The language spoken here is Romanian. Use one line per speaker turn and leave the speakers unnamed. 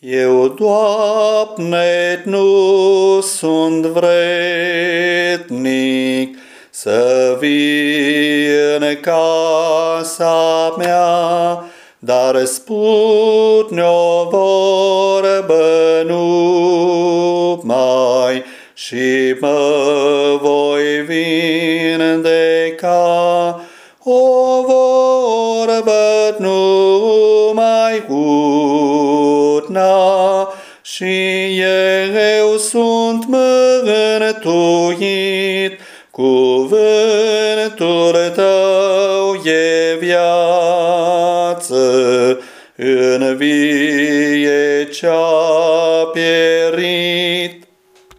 Eu, Doamne, nu sunt vrednic să vii în casa mea, dar spune o vorbă numai și mă voi vindeca. O vorbă numai una și eu sunt mântuit, cuvântul tău e viață, în vie cea pierit.